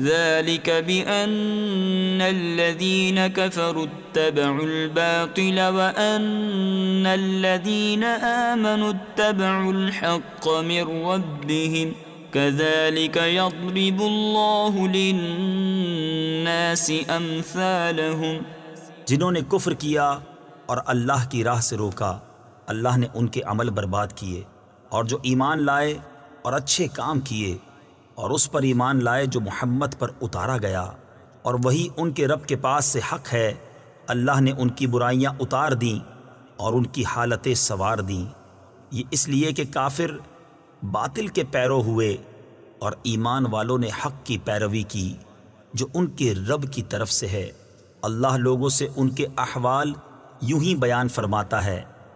ذلك بأن الذين كفروا اتبعوا الباطل وأن الذين آمنوا اتبعوا الحق من ربهم كذلك يضرب الله للناس أمثالهم جنہوں نے کفر کیا اور اللہ کی راہ سے روکا، اللہ نے ان کے عمل برباد کیے اور جو ایمان لائے اور اچھے کام کیے اور اس پر ایمان لائے جو محمد پر اتارا گیا، اور وہی ان کے رب کے پاس سے حق ہے۔ اللہ نے ان کی برائیاں اتار دیں اور ان کی حالتیں سوار دیں۔ یہ اس لیے کہ کافر باطل کے پیرو ہوئے اور ایمان والوں نے حق کی پیروی کی، جو ان کے رب کی طرف سے ہے۔ اللہ لوگوں سے ان کے احوال یوں ہی بیان فرماتا ہے۔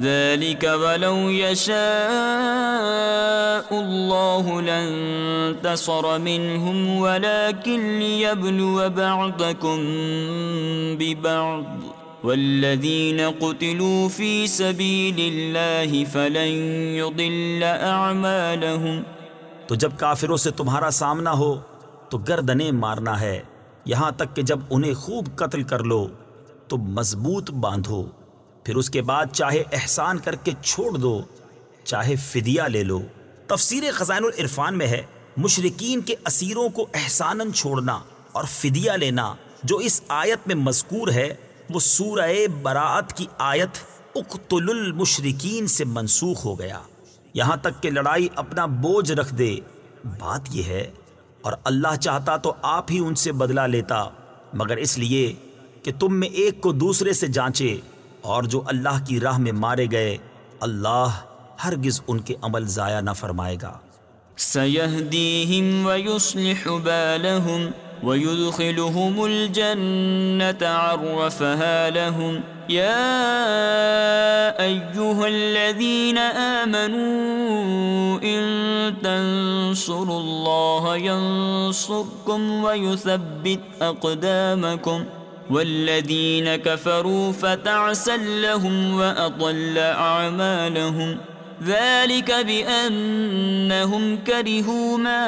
ذلك ولو يشاء الله لانتصر منهم ولكن ليبلو بعضكم ببعض والذين قتلوا في سبيل الله فلن يضل أعمالهم تو جب کافروں سے تمہارا سامنا ہو تو گردنیں مارنا ہے یہاں تک کہ جب انہیں خوب قتل کر لو تو مضبوط باندھو پھر اس کے بعد چاہے احسان کر کے چھوڑ دو، چاہے فدیہ لے لو۔ تفسیر خزائن العرفان میں ہے مشرقین کے اسیروں کو احساناً چھوڑنا اور فدیہ لینا، جو اس آیت میں مذکور ہے، وہ سورہ براعت کی آیت اقتل المشرقین سے منسوخ ہو گیا۔ یہاں تک کہ لڑائی اپنا بوجھ رکھ دے۔ بات یہ ہے، اور اللہ چاہتا تو آپ ہی ان سے بدلہ لیتا، مگر اس لیے کہ تم میں ایک کو دوسرے سے جانچے۔ اور جو اللہ کی راہ میں مارے گئے، اللہ ہرگز ان کے عمل ضائع نہ فرمائے گا۔ سيهديهم ويصلح بالهم ويدخلهم الجنة عرفها لهم يا أيها الذين آمنوا إن تنصروا الله ينصركم ويثبت أقدامكم والذين كفروا فتعسا لهم وأضل أعمالهم. ذلك بأنهم كرهوا ما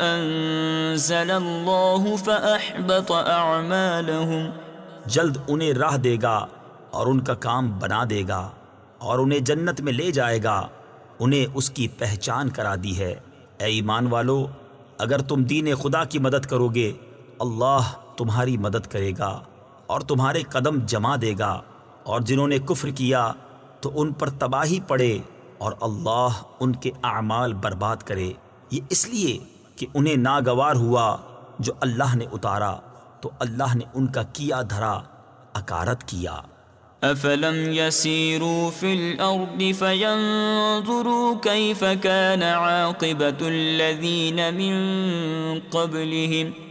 أنزل الله فأحبط أعمالهم. جلد انہیں راہ دے گا اور ان کا کام بنا دے گا اور انہیں جنت میں لے جائے گا. انہیں اس کی پہچان کرا دی ہے. اے ایمان والو، اگر تم دین خدا کی مدد کرو گے، اللہ تمہاری مدد کرے گا اور تمہارے قدم جما دے گا اور جنہوں نے کفر کیا تو ان پر تباہی پڑے اور اللہ ان کے اعمال برباد کرے۔ یہ اس لیے کہ انہیں ناگوار ہوا جو اللہ نے اتارا، تو اللہ نے ان کا کیا دھرا، اکارت کیا۔ افلم يسيروا في الارض فينظروا كيف كان عاقبة الذين من قبلهم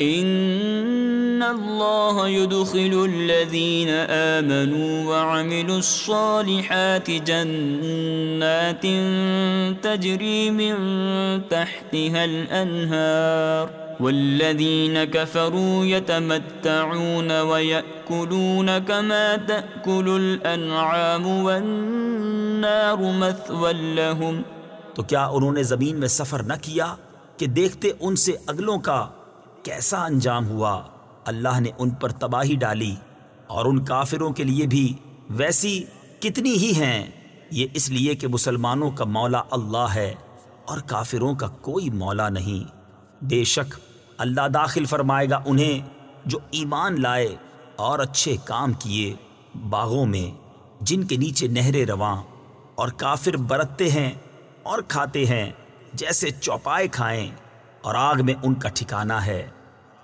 ان اللہ يدخل الذین آمنوا وعملوا الصالحات جنات تجری من تحتها الانہار والذین كفروا يتمتعون ويأكلون كما تأكل الانعام والنار مثوى لهم تو کیا انہوں نے زمین میں سفر نہ کیا کہ دیکھتے ان سے اگلوں کا کیسا انجام ہوا؟ اللہ نے ان پر تباہی ڈالی اور ان کافروں کے لیے بھی ویسی کتنی ہی ہیں۔ یہ اس لیے کہ مسلمانوں کا مولا اللہ ہے اور کافروں کا کوئی مولا نہیں۔ بے شک اللہ داخل فرمائے گا انہیں جو ایمان لائے اور اچھے کام کیے باغوں میں، جن کے نیچے نہریں رواں اور کافر برتتے ہیں اور کھاتے ہیں جیسے چوپائے کھائیں اور آگ میں ان کا ٹھکانہ ہے۔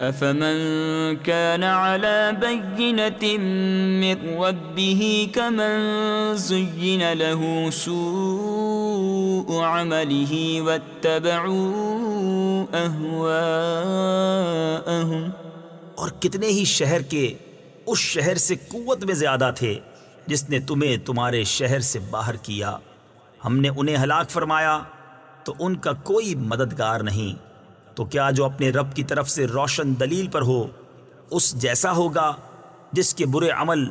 افمن كان على بينة من ربه كمن زين له سوء عمله واتبعوا أهواءهم اور کتنے ہی شہر کے اس شہر سے قوت میں زیادہ تھے جس نے تمہیں تمہارے شہر سے باہر کیا۔ ہم نے انہیں ہلاک فرمایا تو ان کا کوئی مددگار نہیں۔ تو کیا جو اپنے رب کی طرف سے روشن دلیل پر ہو، اس جیسا ہوگا جس کے برے عمل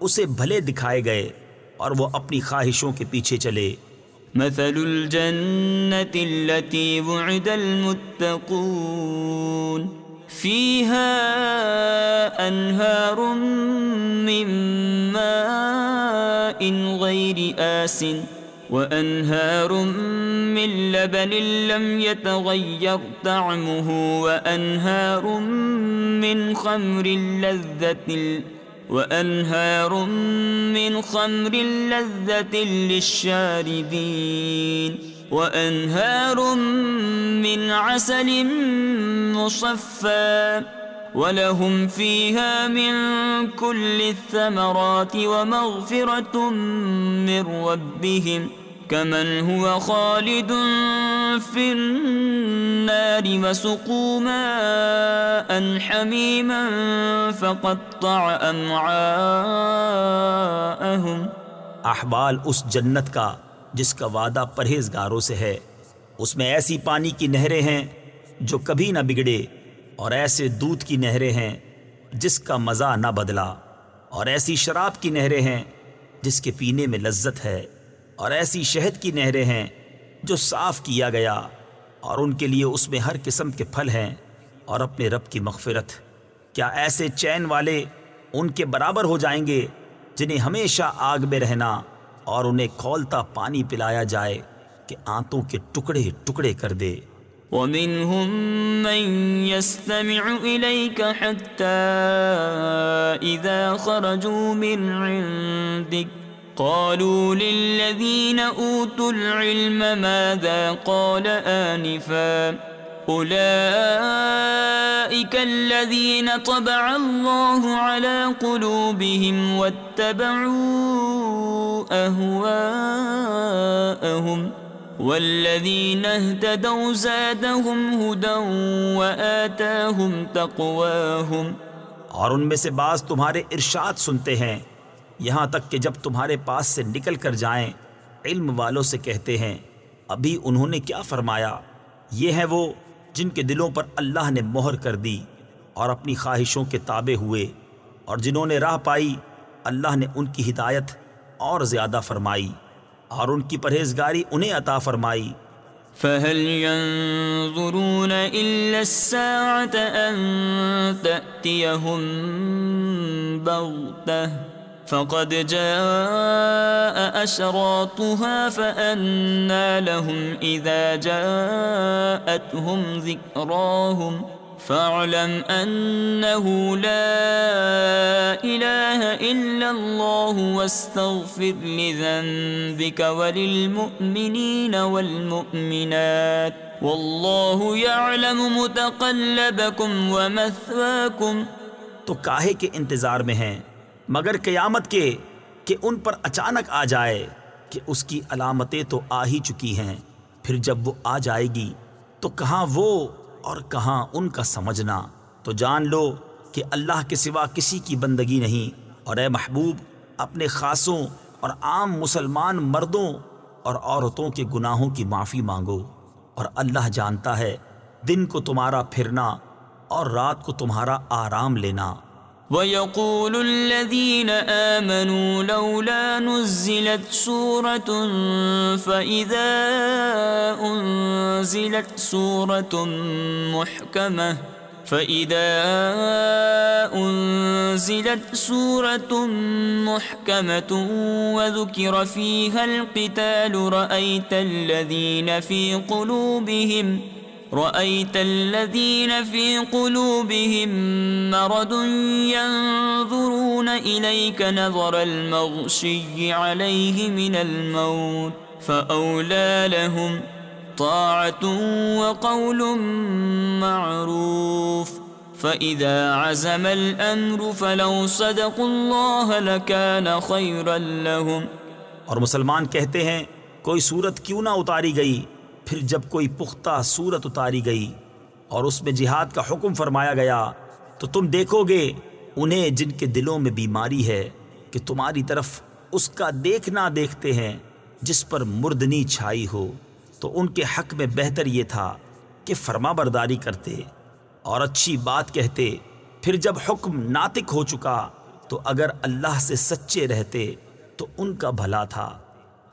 اسے بھلے دکھائے گئے اور وہ اپنی خواہشوں کے پیچھے چلے۔ مثل الجنة التي وعد المتقون فيها أنهار من ماء غير آسٍ وأنهار من لبن لم يتغير طعمه وأنهار من خمر لذة وأنهار من خمر لذة للشاربين وأنهار من عسل مصفى ولهم فيها من كل الثمرات ومغفرة من ربهم كمن هو خالد في النار وسقوا ماء حميما فقطع أمعاءهم احبال اس جنت کا جس کا وعدہ پرہیزگاروں سے ہے، اس میں ایسی پانی کی نہریں ہیں جو کبھی نہ بگڑے اور ایسے دودھ کی نہریں ہیں جس کا مزہ نہ بدلا اور ایسی شراب کی نہریں ہیں جس کے پینے میں لذت ہے۔ اور ایسی شہد کی نہریں ہیں جو صاف کیا گیا اور ان کے لیے اس میں ہر قسم کے پھل ہیں اور اپنے رب کی مغفرت۔ کیا ایسے چین والے ان کے برابر ہو جائیں گے جنہیں ہمیشہ آگ میں رہنا اور انہیں کھولتا پانی پلایا جائے کہ آنتوں کے ٹکڑے ٹکڑے کر دے؟ ومنهم من يستمع إليك حتى إذا خرجوا من عندك قالوا للذين أوتوا العلم ماذا قال آنفا أولئك الذين طبع الله على قلوبهم واتبعوا أهواءهم والذین اهتدوا زادهم هدى وآتاهم تقواهم اور ان میں سے بعض تمہارے ارشاد سنتے ہیں یہاں تک کہ جب تمہارے پاس سے نکل کر جائیں، علم والوں سے کہتے ہیں، ابھی انہوں نے کیا فرمایا؟ یہ ہیں وہ جن کے دلوں پر اللہ نے مہر کر دی اور اپنی خواہشوں کے تابع ہوئے اور جنہوں نے راہ پائی، اللہ نے ان کی ہدایت اور زیادہ فرمائی اور ان کی پرہیزگاری انہیں عطا فرمائی۔ فهل ينظرون إلا الساعة أن تأتيهم بغتة فقد جاء أشراطها فأنا لهم إذا جاءتهم ذكراهم فاعلم انه لا اله الا الله واستغفر لذنبك وللمؤمنين والمؤمنات والله يعلم متقلبكم ومثواكم تو کاہے کے انتظار میں ہیں مگر قیامت کے کہ ان پر اچانک آ جائے کہ اس کی علامتیں تو آ ہی چکی ہیں، پھر جب وہ آ جائے گی تو کہاں وہ اور کہاں ان کا سمجھنا؟ تو جان لو کہ اللہ کے سوا کسی کی بندگی نہیں۔ اور اے محبوب، اپنے خاصوں اور عام مسلمان مردوں اور عورتوں کے گناہوں کی معافی مانگو۔ اور اللہ جانتا ہے، دن کو تمہارا پھرنا اور رات کو تمہارا آرام لینا۔ وَيَقُولُ الَّذِينَ آمَنُوا لَوْلَا نُزِّلَتْ سُورَةٌ فَإِذَا أُنزِلَتْ سُورَةٌ مُحْكَمَةٌ فَإِذَا أُنزِلَتْ سُورَةٌ مُحْكَمَةٌ وَذُكِرَ فِيهَا الْقِتَالُ رَأَيْتَ الَّذِينَ فِي قُلُوبِهِمْ رأيت الذين في قلوبهم مرض ينظرون إليك نظر المغشي عليه من الموت فأولى لهم طاعة وقول معروف فإذا عزم الأمر فلو صدقوا الله لكان خيرا لهم اور مسلمان کہتے ہیں، کوئی صورت کیوں نہ اتاری گئی؟ پھر جب کوئی پختہ صورت اتاری گئی اور اس میں جہاد کا حکم فرمایا گیا، تو تم دیکھو گے انہیں جن کے دلوں میں بیماری ہے کہ تمہاری طرف اس کا دیکھنا دیکھتے ہیں جس پر مردنی چھائی ہو۔ تو ان کے حق میں بہتر یہ تھا کہ فرما برداری کرتے اور اچھی بات کہتے۔ پھر جب حکم ناطق ہو چکا، تو اگر اللہ سے سچے رہتے، تو ان کا بھلا تھا۔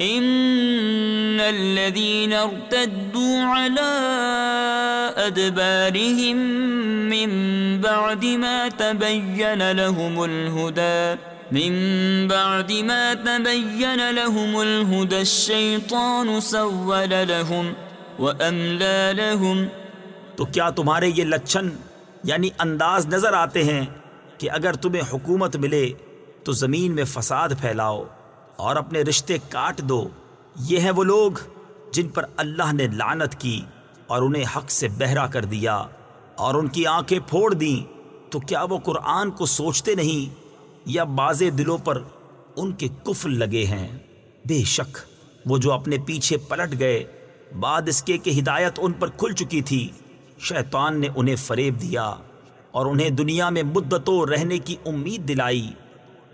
ان الذين ارتدوا على ادبارهم من بعد ما تبين لهم الهدى من بعد ما تبين لهم الهدى الشيطان سول لهم واملى لهم تو کیا تمہارے یہ لچھن یعنی انداز نظر آتے ہیں کہ اگر تمہیں حکومت ملے تو زمین میں فساد پھیلاؤ؟ اور اپنے رشتے کاٹ دو۔ یہ ہیں وہ لوگ جن پر اللہ نے لعنت کی اور انہیں حق سے بہرا کر دیا اور ان کی آنکھیں پھوڑ دیں۔ تو کیا وہ قرآن کو سوچتے نہیں یا باز دلوں پر ان کے کفل لگے ہیں؟ بے شک وہ جو اپنے پیچھے پلٹ گئے، بعد اس کے کہ ہدایت ان پر کھل چکی تھی، شیطان نے انہیں فریب دیا اور انہیں دنیا میں مدتوں رہنے کی امید دلائی۔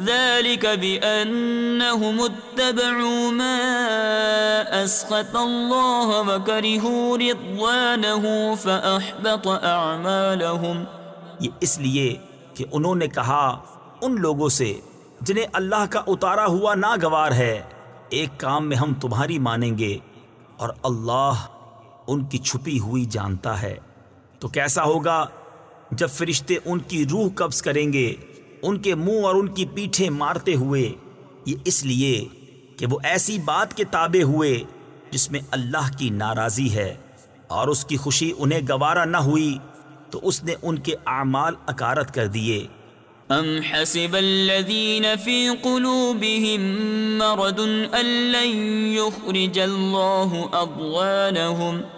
ذلك بأنهم اتبعوا ما أسخط الله وكرهوا رضوانه فأحبط أعمالهم. یہ اس لیے کہ انہوں نے کہا، ان لوگوں سے جنہیں اللہ کا اتارا ہوا ناگوار ہے، ایک کام میں ہم تمہاری مانیں گے اور اللہ ان کی چھپی ہوئی جانتا ہے۔ تو کیسا ہوگا جب فرشتے ان کی روح قبض کریں گے؟ ان کے منہ اور ان کی پیٹھیں مارتے ہوئے، یہ اس لیے کہ وہ ایسی بات کے تابع ہوئے جس میں اللہ کی ناراضی ہے اور اس کی خوشی انہیں گوارا نہ ہوئی، تو اس نے ان کے اعمال اکارت کر دیے۔ ام حسب الذين في قلوبهم مرض ان لن يخرج الله اضغانهم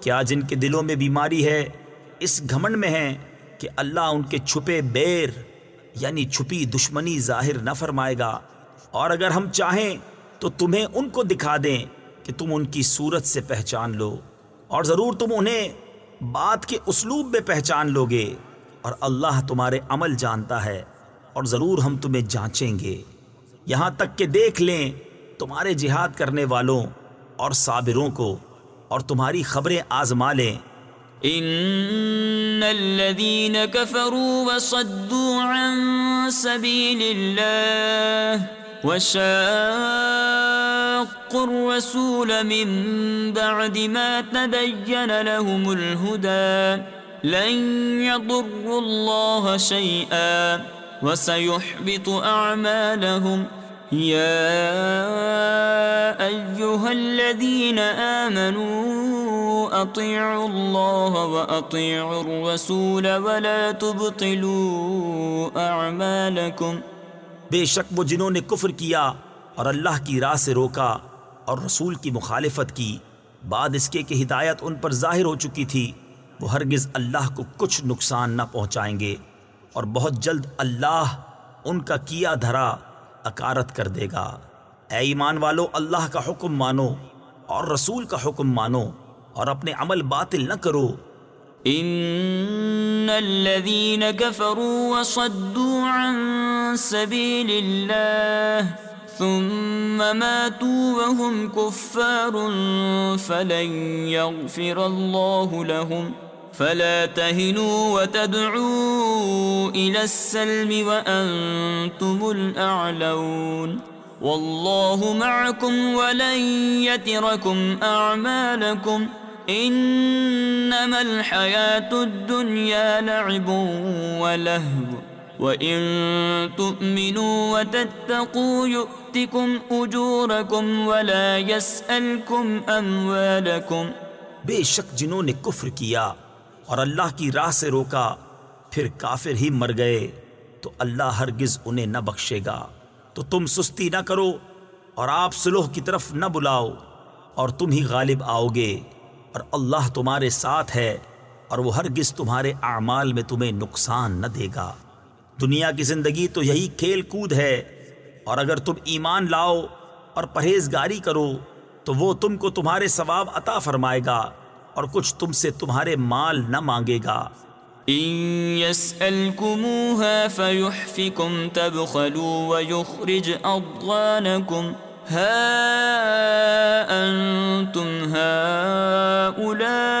کیا جن کے دلوں میں بیماری ہے، اس گھمنڈ میں ہے کہ اللہ ان کے چھپے بیر یعنی چھپی دشمنی ظاہر نہ فرمائے گا۔ اور اگر ہم چاہیں تو تمہیں ان کو دکھا دیں کہ تم ان کی صورت سے پہچان لو۔ اور ضرور تم انہیں بات کے اسلوب میں پہچان لو گے اور اللہ تمہارے عمل جانتا ہے اور ضرور ہم تمہیں جانچیں گے۔ یہاں تک کہ دیکھ لیں تمہارے جہاد کرنے والوں اور صابروں کو۔ اور تمہاری خبریں آزما لیں۔ ان الذين كفروا وصدوا عن سبيل الله وشاقوا الرسول من بعد ما تبين لهم الهدى لن يضروا الله شيئا وسيحبط اعمالهم يا ايها الذين امنوا اطيعوا الله واطيعوا الرسول ولا تبطلوا اعمالكم بے شک وہ جنہوں نے کفر کیا اور اللہ کی راہ سے روکا اور رسول کی مخالفت کی، بعد اس کے کہ ہدایت ان پر ظاہر ہو چکی تھی، وہ ہرگز اللہ کو کچھ نقصان نہ پہنچائیں گے اور بہت جلد اللہ ان کا کیا دھرا اکارت کر دے گا۔ اے ایمان والو، اللہ کا حکم مانو اور رسول کا حکم مانو اور اپنے عمل باطل نہ کرو۔ ان الذين كفروا وصدوا عن سبيل الله ثم ماتوا وهم كفار فلن يغفر الله لهم۔ فلا تهنوا وتدعوا الى السلم وانتم الاعلون والله معكم ولن يتركم اعمالكم انما الحياه الدنيا لعب ولهو. وان تؤمنوا وتتقوا يؤتكم اجوركم ولا يسالكم اموالكم بے شک جنہوں نے کفر کیا اور اللہ کی راہ سے روکا، پھر کافر ہی مر گئے، تو اللہ ہرگز انہیں نہ بخشے گا۔ تو تم سستی نہ کرو اور آپ سلوح کی طرف نہ بلاؤ اور تم ہی غالب آؤ گے۔ اور اللہ تمہارے ساتھ ہے اور وہ ہرگز تمہارے اعمال میں تمہیں نقصان نہ دے گا۔ دنیا کی زندگی تو یہی کھیل کود ہے۔ اور اگر تم ایمان لاؤ اور پرہیزگاری کرو، تو وہ تم کو تمہارے ثواب عطا فرمائے گا۔ اور کچھ تم سے تمہارے مال نہ مانگے گا۔ ان يسألكموها فيحفكم تبخلوا ويخرج أضغانكم ها أنتم هؤلاء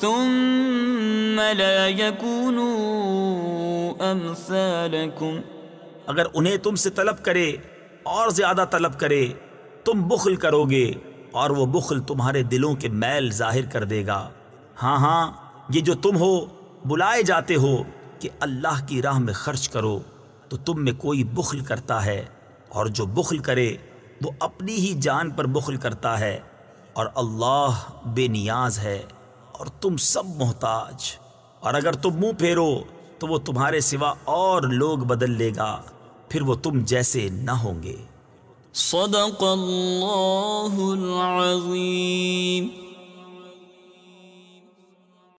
ثم لا يكونوا أمثالكم. اگر انہیں تم سے طلب کرے اور زیادہ طلب کرے، تم بخل کرو گے اور وہ بخل تمہارے دلوں کے میل ظاہر کر دے گا۔ ہاں ہاں یہ جو تم ہو، بلائے جاتے ہو کہ اللہ کی راہ میں خرچ کرو، تو تم میں کوئی بخل کرتا ہے۔ اور جو بخل کرے، وہ اپنی ہی جان پر بخل کرتا ہے۔ اور اللہ بے نیاز ہے۔ اور تم سب محتاج۔ اور اگر تم منہ پھیرو، تو وہ تمہارے سوا اور لوگ بدل لے گا۔ پھر وہ تم جیسے نہ ہوں گے۔ صدق اللہ العظیم۔